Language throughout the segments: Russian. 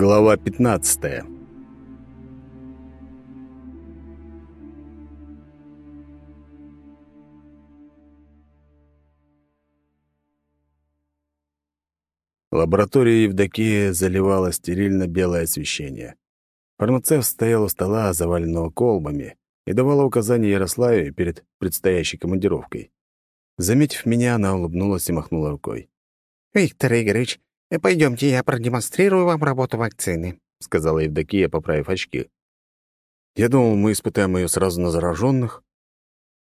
Глава 15. Лаборатория Евдокии заливала стерильно-белое освещение. Фармацевт стоял у стола, заваленного колбами, и давала указания Ярославе перед предстоящей командировкой. Заметив меня, она улыбнулась и махнула рукой. «Виктор Игоревич, пойдемте, я продемонстрирую вам работу вакцины», — сказала Евдокия, поправив очки. «Я думал, мы испытаем ее сразу на зараженных».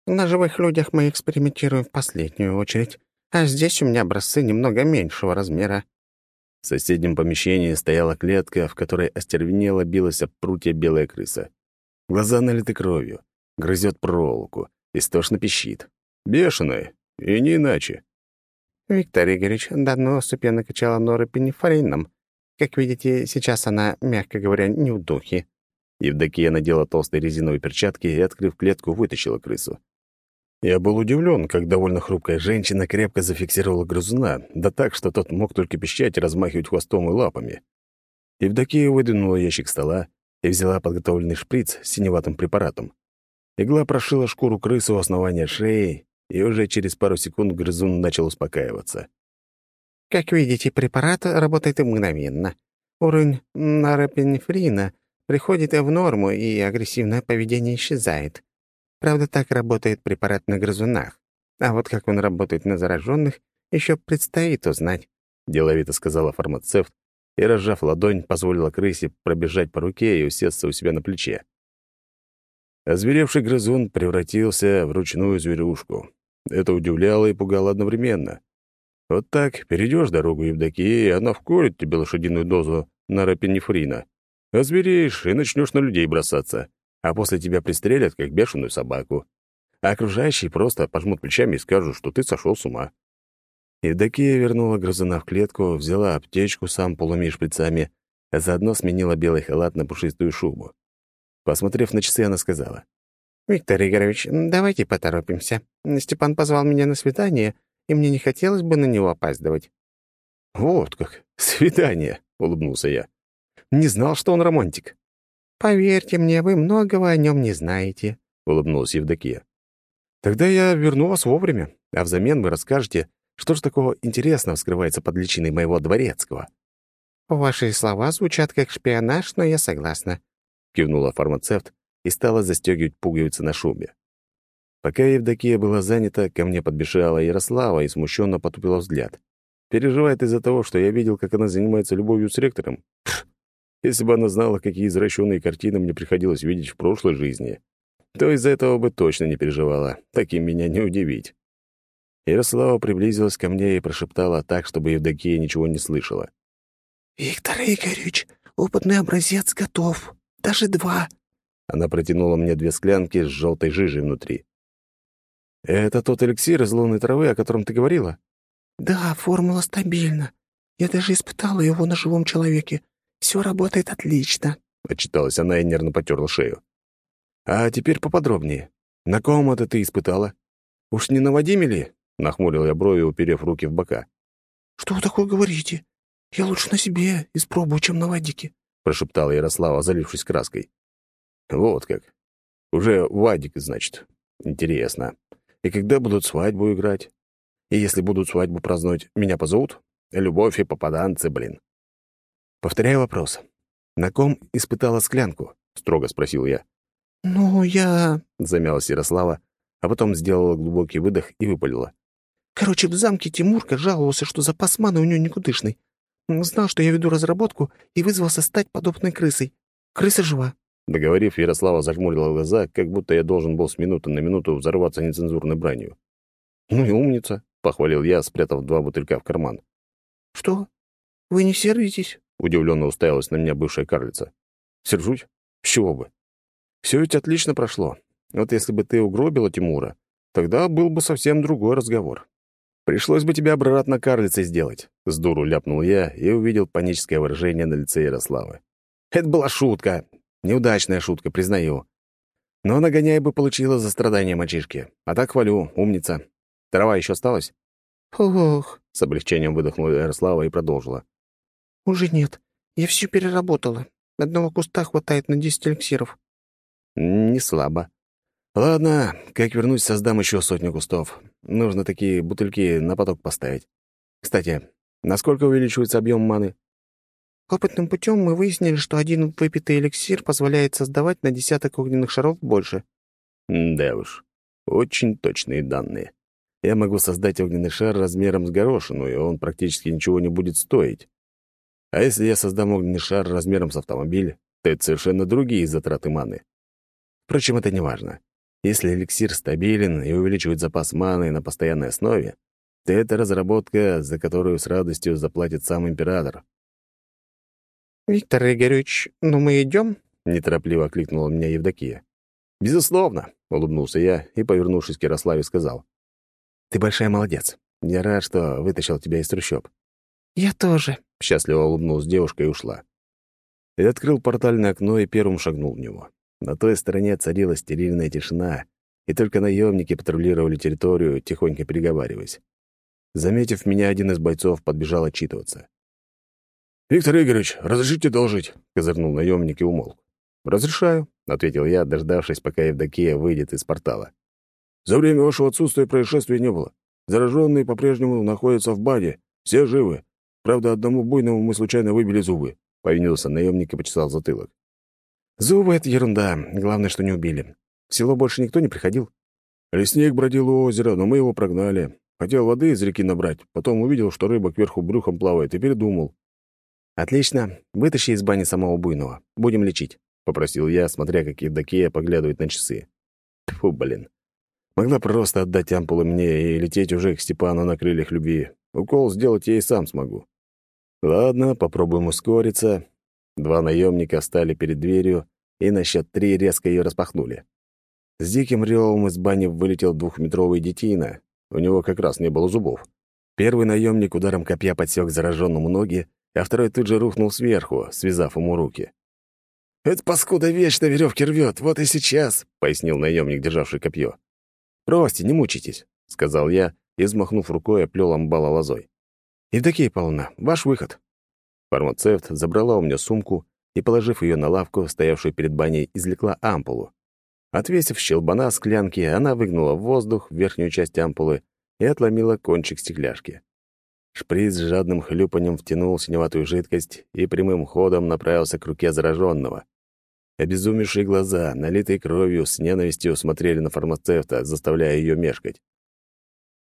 «На живых людях мы экспериментируем в последнюю очередь, а здесь у меня образцы немного меньшего размера». В соседнем помещении стояла клетка, в которой остервенело билась об прутья белая крыса. Глаза налиты кровью, грызет проволоку, истошно пищит. Бешеная, и не иначе. «Виктор Игоревич, данную особь я накачала норопинефрином. Как видите, сейчас она, мягко говоря, не в духе». Евдокия надела толстые резиновые перчатки и, открыв клетку, вытащила крысу. Я был удивлен, как довольно хрупкая женщина крепко зафиксировала грызуна, да так, что тот мог только пищать и размахивать хвостом и лапами. Евдокия выдвинула ящик стола и взяла подготовленный шприц с синеватым препаратом. Игла прошила шкуру крысы у основания шеи, и уже через пару секунд грызун начал успокаиваться. «Как видите, препарат работает мгновенно. Уровень норопинефрина приходит в норму, и агрессивное поведение исчезает. Правда, так работает препарат на грызунах. А вот как он работает на зараженных, еще предстоит узнать», — деловито сказала фармацевт и, разжав ладонь, позволила крысе пробежать по руке и усесться у себя на плече. Озверевший грызун превратился в ручную зверюшку. Это удивляло и пугало одновременно. Вот так перейдешь дорогу Евдокии, и она вколет тебе лошадиную дозу наропинефрина. Озвереешь и начнешь на людей бросаться, а после тебя пристрелят, как бешеную собаку. А окружающие просто пожмут плечами и скажут, что ты сошел с ума. Евдокия вернула грызуна в клетку, взяла аптечку с ампулами и шприцами, а заодно сменила белый халат на пушистую шубу. Посмотрев на часы, она сказала. «Виктор Игоревич, давайте поторопимся. Степан позвал меня на свидание, и мне не хотелось бы на него опаздывать». «Вот как! Свидание!» — улыбнулся я. «Не знал, что он романтик». «Поверьте мне, вы многого о нем не знаете», — улыбнулась Евдокия. «Тогда я верну вас вовремя, а взамен вы расскажете, что же такого интересного скрывается под личиной моего дворецкого». «Ваши слова звучат как шпионаж, но я согласна», — кивнула фармацевт и стала застегивать пуговицы на шубе. Пока Евдокия была занята, ко мне подбежала Ярослава и смущенно потупила взгляд. Переживает из-за того, что я видел, как она занимается любовью с ректором. Если бы она знала, какие извращенные картины мне приходилось видеть в прошлой жизни, то из-за этого бы точно не переживала. Таким меня не удивить. Ярослава приблизилась ко мне и прошептала так, чтобы Евдокия ничего не слышала. «Виктор Игоревич, опытный образец готов. Даже два. Она протянула мне две склянки с желтой жижей внутри. «Это тот эликсир из лунной травы, о котором ты говорила?» «Да, формула стабильна. Я даже испытала его на живом человеке. Все работает отлично», — отчиталась она и нервно потерла шею. «А теперь поподробнее. На ком это ты испытала? Уж не на Вадиме ли?» — нахмурил я брови, уперев руки в бока. «Что вы такое говорите? Я лучше на себе испробую, чем на Вадике», — прошептала Ярослава, залившись краской. Вот как. Уже Вадик, значит. Интересно. И когда будут свадьбу играть? И если будут свадьбу праздновать, меня позовут? Любовь и попаданцы, блин. Повторяю вопрос. На ком испытала склянку? Строго спросил я. «Ну, я...» — замялась Ярослава, а потом сделала глубокий выдох и выпалила. «Короче, в замке Тимурка жаловался, что запас маны у него никудышный. Знал, что я веду разработку, и вызвался стать подобной крысой. Крыса жива. Договорив, Ярослава зажмурила глаза, как будто я должен был с минуты на минуту взорваться нецензурной бранью. «Ну и умница», — похвалил я, спрятав два бутылька в карман. «Что? Вы не сердитесь?» — удивленно уставилась на меня бывшая карлица. «Сержусь? С чего бы? Все ведь отлично прошло. Вот если бы ты угробила Тимура, тогда был бы совсем другой разговор. Пришлось бы тебя обратно карлицей сделать», — с дуру ляпнул я и увидел паническое выражение на лице Ярославы. «Это была шутка. Неудачная шутка, признаю. Но нагоняй бы получила за страдания мальчишки. А так хвалю, умница. Трава еще осталась? Ох, с облегчением выдохнула Ярослава и продолжила. Уже нет. Я все переработала. Одного куста хватает на десять эликсиров». «Не слабо. Ладно, как вернусь, создам еще сотню кустов. Нужно такие бутыльки на поток поставить. Кстати, насколько увеличивается объем маны?» Опытным путем мы выяснили, что один выпитый эликсир позволяет создавать на десяток огненных шаров больше. Да уж, очень точные данные. Я могу создать огненный шар размером с горошину, и он практически ничего не будет стоить. А если я создам огненный шар размером с автомобиль, то это совершенно другие затраты маны. Впрочем, это не важно. Если эликсир стабилен и увеличивает запас маны на постоянной основе, то это разработка, за которую с радостью заплатит сам император. «Виктор Игоревич, ну мы идем?» — неторопливо окликнула меня Евдокия. «Безусловно», — улыбнулся я и, повернувшись к Ярославе, сказал. «Ты большая молодец. Я рад, что вытащил тебя из трущоб». «Я тоже», — счастливо улыбнулась девушка и ушла. Я открыл портальное окно и первым шагнул в него. На той стороне царила стерильная тишина, и только наемники патрулировали территорию, тихонько переговариваясь. Заметив меня, один из бойцов подбежал отчитываться. «Виктор Игоревич, разрешите должить?» — козырнул наемник и умолк. «Разрешаю», — ответил я, дождавшись, пока Евдокия выйдет из портала. «За время вашего отсутствия происшествия не было. Зараженные по-прежнему находятся в баде. Все живы. Правда, одному буйному мы случайно выбили зубы», — повинился наемник и почесал затылок. «Зубы — это ерунда. Главное, что не убили. В село больше никто не приходил?» «Лесник бродил у озера, но мы его прогнали. Хотел воды из реки набрать, потом увидел, что рыба кверху брюхом плавает, и передумал. «Отлично. Вытащи из бани самого буйного. Будем лечить», — попросил я, смотря, как Евдокия поглядывает на часы. Фу, блин. Могла просто отдать ампулу мне и лететь уже к Степану на крыльях любви. Укол сделать я и сам смогу. Ладно, попробуем ускориться. Два наемника встали перед дверью и на счет три резко ее распахнули. С диким ревом из бани вылетел двухметровый детина. У него как раз не было зубов. Первый наемник ударом копья подсек зараженному ноги, а второй тут же рухнул сверху, связав ему руки. «Это паскуда вечно веревки рвет, вот и сейчас», — пояснил наемник, державший копье. «Бросьте, не мучайтесь», — сказал я и, взмахнув рукой, оплел амбала лозой. «Евдокия Павловна, ваш выход». Фармацевт забрала у меня сумку и, положив ее на лавку, стоявшую перед баней, извлекла ампулу. Отвесив щелбана склянки, она выгнула в воздух верхнюю часть ампулы и отломила кончик стекляшки. Шприц с жадным хлюпанием втянул синеватую жидкость и прямым ходом направился к руке зараженного. Обезумевшие глаза, налитые кровью, с ненавистью смотрели на фармацевта, заставляя ее мешкать.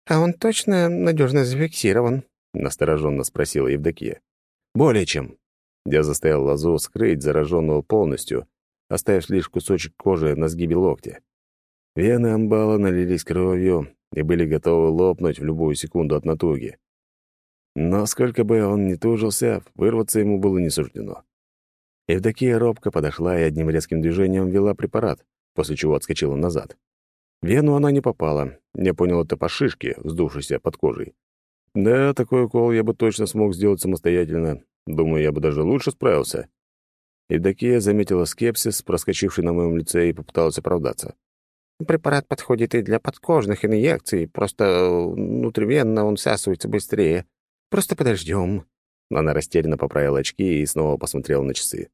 «А он точно надежно зафиксирован?» — настороженно спросила Евдокия. «Более чем». Я заставил лозу скрыть зараженного полностью, оставив лишь кусочек кожи на сгибе локтя. Вены амбала налились кровью и были готовы лопнуть в любую секунду от натуги. Но сколько бы он ни тужился, вырваться ему было не суждено. Евдокия робко подошла и одним резким движением ввела препарат, после чего отскочила назад. Вену она не попала. Я понял это по шишке, вздувшейся под кожей. Да, такой укол я бы точно смог сделать самостоятельно. Думаю, я бы даже лучше справился. Евдокия заметила скепсис, проскочивший на моем лице, и попыталась оправдаться. «Препарат подходит и для подкожных инъекций, просто внутривенно он всасывается быстрее. Просто подождем. Она растерянно поправила очки и снова посмотрела на часы.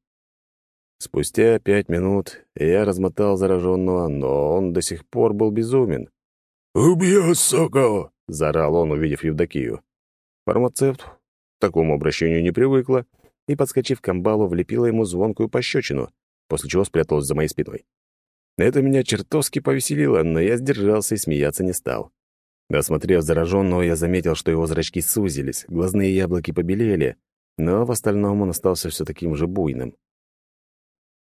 Спустя пять минут я размотал зараженного, но он до сих пор был безумен. «Убью, сука!» — заорал он, увидев Евдокию. Фармацевт к такому обращению не привыкла и, подскочив к амбалу, влепила ему звонкую пощечину, после чего спряталась за моей спиной. Это меня чертовски повеселило, но я сдержался и смеяться не стал. Осмотрев зараженного, я заметил, что его зрачки сузились, глазные яблоки побелели, но в остальном он остался все таким же буйным.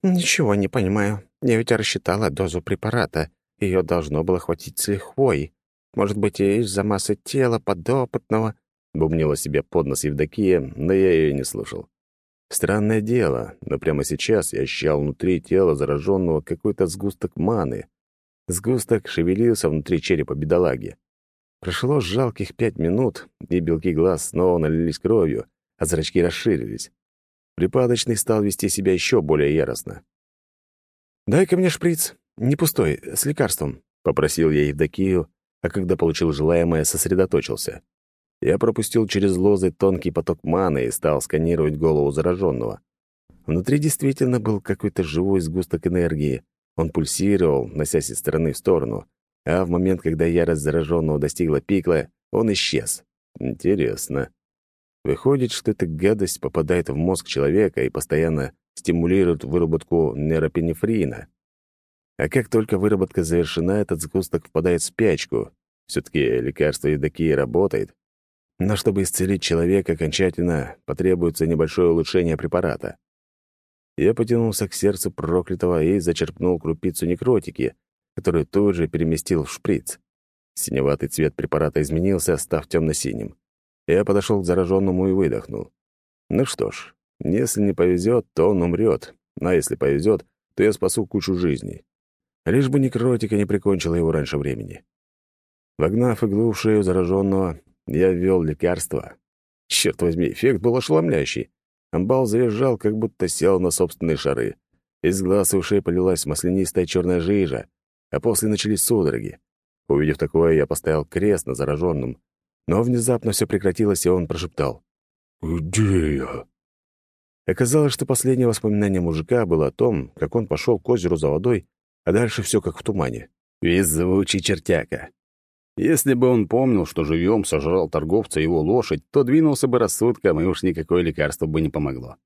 «Ничего не понимаю. Я ведь рассчитала дозу препарата. Ее должно было хватить с лихвой. Может быть, и из-за массы тела подопытного...» Бубнила себе под нос Евдокия, но я ее не слушал. Странное дело, но прямо сейчас я ощущал внутри тела зараженного какой-то сгусток маны. Сгусток шевелился внутри черепа бедолаги. Прошло жалких пять минут, и белки глаз снова налились кровью, а зрачки расширились. Припадочный стал вести себя еще более яростно. «Дай-ка мне шприц, не пустой, с лекарством», — попросил я Евдокию, а когда получил желаемое, сосредоточился. Я пропустил через лозы тонкий поток маны и стал сканировать голову зараженного. Внутри действительно был какой-то живой сгусток энергии. Он пульсировал, носясь из стороны в сторону, а в момент, когда ярость зараженного достигла пикла, он исчез. Интересно. Выходит, что эта гадость попадает в мозг человека и постоянно стимулирует выработку нейропенефрина. А как только выработка завершена, этот сгусток впадает в спячку. все таки лекарство Евдокии работает. Но чтобы исцелить человека окончательно, потребуется небольшое улучшение препарата. Я потянулся к сердцу проклятого и зачерпнул крупицу некротики, которую тут же переместил в шприц. Синеватый цвет препарата изменился, став темно-синим. Я подошел к зараженному и выдохнул. Ну что ж, если не повезет, то он умрет, а если повезет, то я спасу кучу жизней. Лишь бы некротика не прикончила его раньше времени. Вогнав иглу в шею зараженного, я ввел лекарство. Черт возьми, эффект был ошеломляющий. Амбал завизжал, как будто сел на собственные шары. Из глаз и ушей полилась маслянистая черная жижа, а после начались судороги. Увидев такое, я поставил крест на зараженном, но внезапно все прекратилось, и он прошептал. «Где я?» Оказалось, что последнее воспоминание мужика было о том, как он пошел к озеру за водой, а дальше все как в тумане. Везучий чертяка. Если бы он помнил, что живьем сожрал торговца его лошадь, то двинулся бы рассудком, и уж никакое лекарство бы не помогло.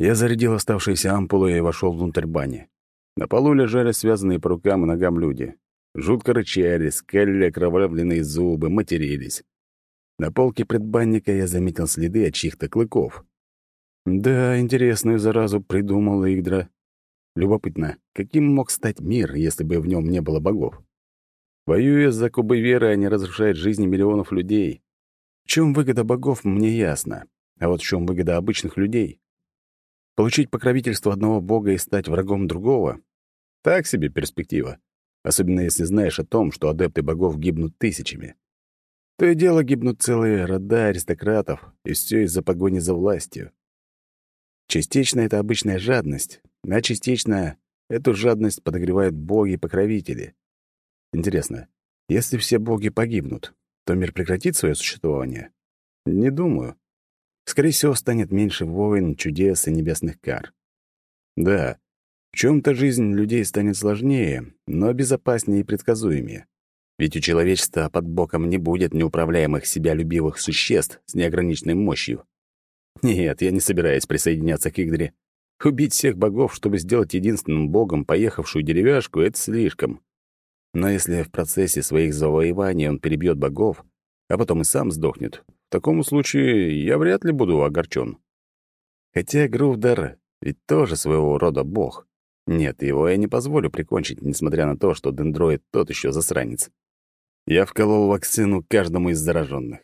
Я зарядил оставшиеся ампулы и вошел внутрь бани. На полу лежали связанные по рукам и ногам люди. Жутко рычали, скалили окровавленные зубы, матерились. На полке предбанника я заметил следы от чьих-то клыков. Да, интересную заразу придумал Игдра. Любопытно, каким мог стать мир, если бы в нем не было богов? Воюя за кубы веры, они разрушают жизни миллионов людей. В чем выгода богов, мне ясно. А вот в чем выгода обычных людей? Получить покровительство одного бога и стать врагом другого? Так себе перспектива. Особенно если знаешь о том, что адепты богов гибнут тысячами. То и дело гибнут целые рода аристократов, и все из-за погони за властью. Частично это обычная жадность, а частично эту жадность подогревают боги-покровители. Интересно, если все боги погибнут, то мир прекратит свое существование? Не думаю. Скорее всего, станет меньше войн, чудес и небесных кар. Да, в чем-то жизнь людей станет сложнее, но безопаснее и предсказуемее. Ведь у человечества под боком не будет неуправляемых себя любивых существ с неограниченной мощью. Нет, я не собираюсь присоединяться к Игдре. Убить всех богов, чтобы сделать единственным богом поехавшую деревяшку, — это слишком. Но если в процессе своих завоеваний он перебьет богов, а потом и сам сдохнет, в таком случае я вряд ли буду огорчен. Хотя Грувдар ведь тоже своего рода бог. Нет, его я не позволю прикончить, несмотря на то, что дендроид тот еще засранец. Я вколол вакцину каждому из зараженных.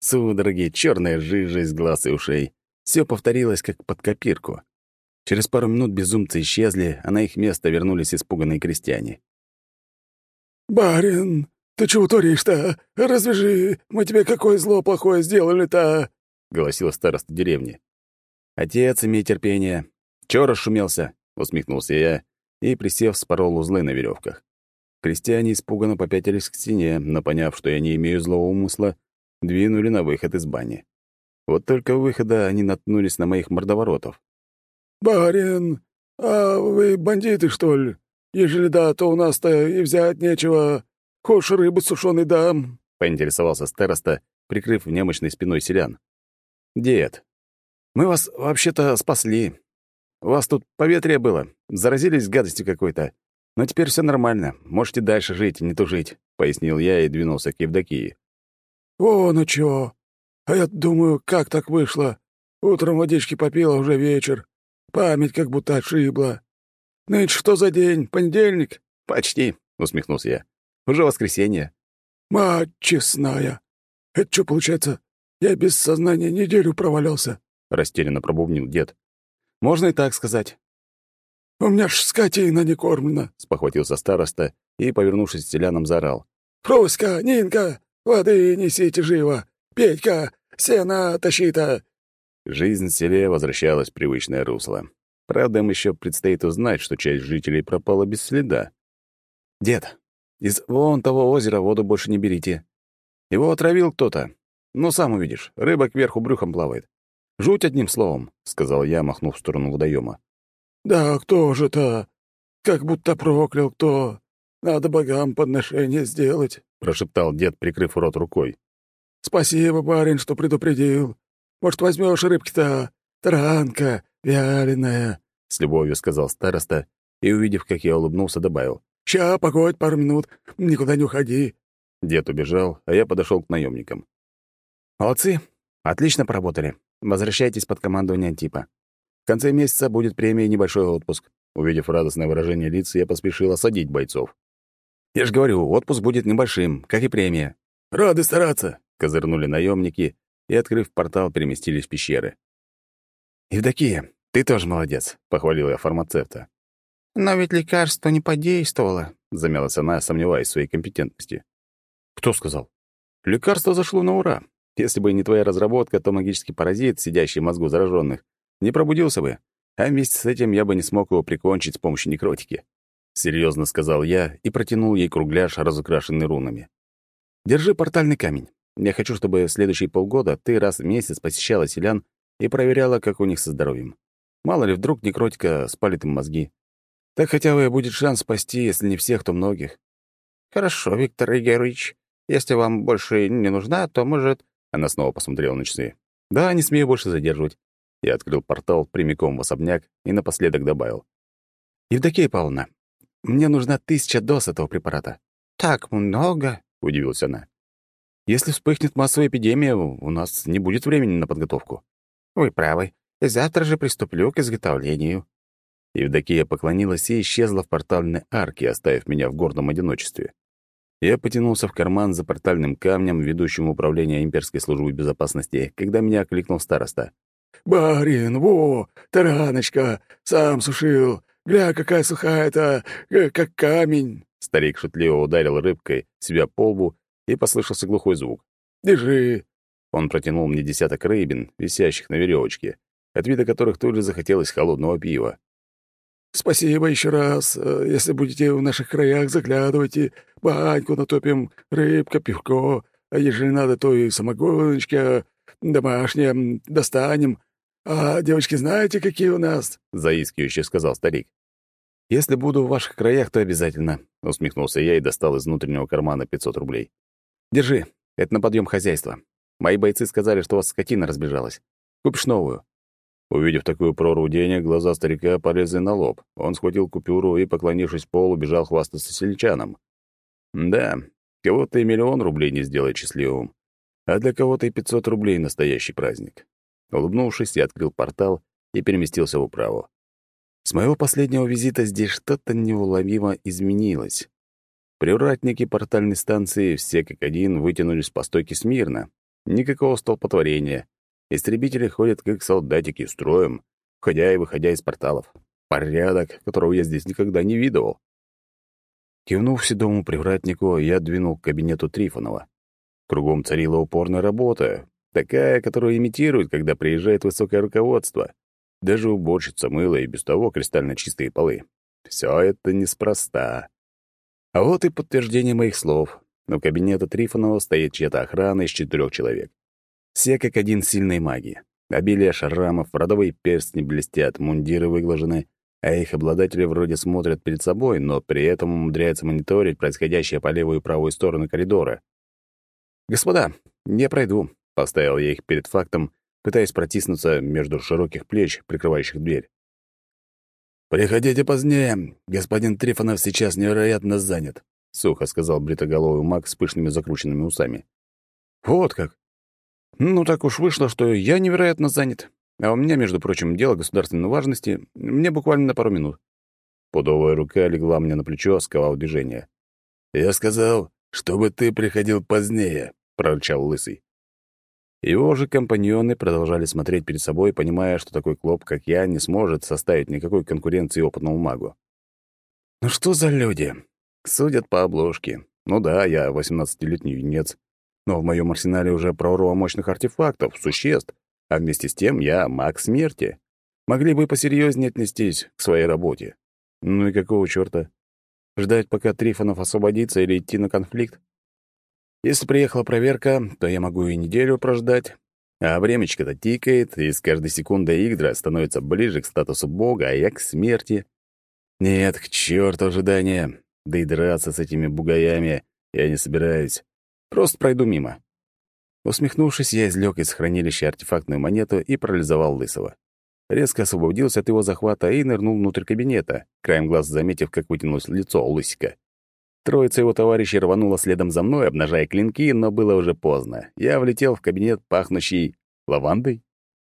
Судороги, черная жижа из глаз и ушей. Все повторилось, как под копирку. Через пару минут безумцы исчезли, а на их место вернулись испуганные крестьяне. «Барин, ты чего творишь-то? Развяжи, мы тебе какое зло плохое сделали-то?» — голосила староста деревни. «Отец, имей терпение. Чё расшумелся?» — усмехнулся я и, присев, спорол узлы на веревках. Крестьяне испуганно попятились к стене, но, поняв, что я не имею злого умысла, двинули на выход из бани. Вот только выхода они наткнулись на моих мордоворотов. «Барин, а вы бандиты, что ли? Ежели да, то у нас-то и взять нечего. Хочешь рыбы сушеной дам?» — поинтересовался староста, прикрыв немощной спиной селян. «Дед, мы вас вообще-то спасли. У вас тут поветрие было, заразились гадостью какой-то. Но теперь все нормально, можете дальше жить, не тужить», — пояснил я и двинулся к Евдокии. «О, ну чё? А я думаю, как так вышло? Утром водички попила, уже вечер. Память как будто отшибла. «Нынче что за день? Понедельник?» «Почти», — усмехнулся я. «Уже воскресенье». «Мать честная! Это что получается? Я без сознания неделю провалялся», — растерянно пробубнил дед. «Можно и так сказать». «У меня ж скотина не кормлена», — спохватился староста и, повернувшись к селянам, заорал. «Фруська, Нинка, воды несите живо! Петька, сена тащи-то!» Жизнь в селе возвращалась в привычное русло. Правда, им еще предстоит узнать, что часть жителей пропала без следа. «Дед, из вон того озера воду больше не берите. Его отравил кто-то. Ну, сам увидишь, рыба кверху брюхом плавает. Жуть одним словом», — сказал я, махнув в сторону водоема. «Да кто же-то? Как будто проклял кто. Надо богам подношение сделать», — прошептал дед, прикрыв рот рукой. «Спасибо, барин, что предупредил. Может, возьмешь рыбки-то? Таранка, вяленая», — с любовью сказал староста и, увидев, как я улыбнулся, добавил. «Ща, погодь пару минут, никуда не уходи». Дед убежал, а я подошел к наемникам. «Молодцы, отлично поработали. Возвращайтесь под командование Антипа. В конце месяца будет премия и небольшой отпуск». Увидев радостное выражение лиц, я поспешил осадить бойцов. «Я же говорю, отпуск будет небольшим, как и премия». «Рады стараться», — козырнули наемники и, открыв портал, переместились в пещеры. «Евдокия, ты тоже молодец», — похвалил я фармацевта. «Но ведь лекарство не подействовало», — замялась она, сомневаясь в своей компетентности. «Кто сказал?» «Лекарство зашло на ура. Если бы не твоя разработка, то магический паразит, сидящий в мозгу зараженных, не пробудился бы, а вместе с этим я бы не смог его прикончить с помощью некротики. Серьезно сказал я и протянул ей кругляш, разукрашенный рунами. «Держи портальный камень. Я хочу, чтобы следующие полгода ты раз в месяц посещала селян и проверяла, как у них со здоровьем. Мало ли, вдруг некротика спалит им мозги. Так хотя бы будет шанс спасти, если не всех, то многих». «Хорошо, Виктор Игоревич. Если вам больше не нужна, то, может...» Она снова посмотрела на часы. «Да, не смею больше задерживать». Я открыл портал прямиком в особняк и напоследок добавил. «Евдокия Павловна, мне нужна тысяча доз этого препарата». «Так много?» — удивилась она. «Если вспыхнет массовая эпидемия, у нас не будет времени на подготовку». «Вы правы. Завтра же приступлю к изготовлению». Евдокия поклонилась и исчезла в портальной арке, оставив меня в гордом одиночестве. Я потянулся в карман за портальным камнем, ведущим управление имперской службой безопасности, когда меня окликнул староста. «Барин, во, тараночка, сам сушил. Гля, какая сухая-то, э, как камень!» Старик шутливо ударил рыбкой себя по лбу, и послышался глухой звук. «Держи!» Он протянул мне десяток рыбин, висящих на веревочке, от вида которых тут же захотелось холодного пива. «Спасибо еще раз. Если будете в наших краях, заглядывайте. Баньку натопим, рыбка, пивко. А ежели надо, то и самогоночка домашняя достанем. «А девочки знаете, какие у нас?» — заискивающе сказал старик. «Если буду в ваших краях, то обязательно», — усмехнулся я и достал из внутреннего кармана 500 рублей. «Держи, это на подъем хозяйства. Мои бойцы сказали, что у вас скотина разбежалась. Купишь новую». Увидев такую прорву денег, глаза старика полезли на лоб. Он схватил купюру и, поклонившись полу, бежал хвастаться сельчанам. Да, кого-то и миллион рублей не сделает счастливым, а для кого-то и 500 рублей — настоящий праздник. Улыбнувшись, я открыл портал и переместился в управу. С моего последнего визита здесь что-то неуловимо изменилось. Привратники портальной станции все как один вытянулись по стойке смирно. Никакого столпотворения. Истребители ходят как солдатики строем, входя и выходя из порталов. Порядок, которого я здесь никогда не видывал. Кивнув седому привратнику, я двинул к кабинету Трифонова. Кругом царила упорная работа, Такая, которую имитируют, когда приезжает высокое руководство. Даже уборщица мыла и без того кристально чистые полы. Все это неспроста. А вот и подтверждение моих слов. У кабинета Трифонова стоит чья-то охрана из четырех человек. Все как один сильные маги. Обилие шрамов, родовые перстни блестят, мундиры выглажены, а их обладатели вроде смотрят перед собой, но при этом умудряются мониторить происходящее по левую и правую сторону коридора. «Господа, я пройду. Поставил я их перед фактом, пытаясь протиснуться между широких плеч, прикрывающих дверь. «Приходите позднее. Господин Трифонов сейчас невероятно занят», — сухо сказал бритоголовый маг с пышными закрученными усами. «Вот как? Ну, так уж вышло, что я невероятно занят. А у меня, между прочим, дело государственной важности. Мне буквально на пару минут». Пудовая рука легла мне на плечо, сковав движение. «Я сказал, чтобы ты приходил позднее», — прорычал Лысый. Его же компаньоны продолжали смотреть перед собой, понимая, что такой клоп, как я, не сможет составить никакой конкуренции опытному магу. Ну что за люди? Судят по обложке. Ну да, я 18-летний юнец, но в моем арсенале уже прорва мощных артефактов, существ, а вместе с тем я маг смерти. Могли бы посерьезнее отнестись к своей работе. Ну и какого чёрта? Ждать, пока Трифонов освободится или идти на конфликт? Если приехала проверка, то я могу и неделю прождать. А времечко-то тикает, и с каждой секундой Игдра становится ближе к статусу бога, а я к смерти. Нет, к черту ожидания. Да и драться с этими бугаями я не собираюсь. Просто пройду мимо. Усмехнувшись, я извлек из хранилища артефактную монету и парализовал Лысого. Резко освободился от его захвата и нырнул внутрь кабинета, краем глаз заметив, как вытянулось лицо у Лысика. Троица его товарищей рванула следом за мной, обнажая клинки, но было уже поздно. Я влетел в кабинет, пахнущий лавандой.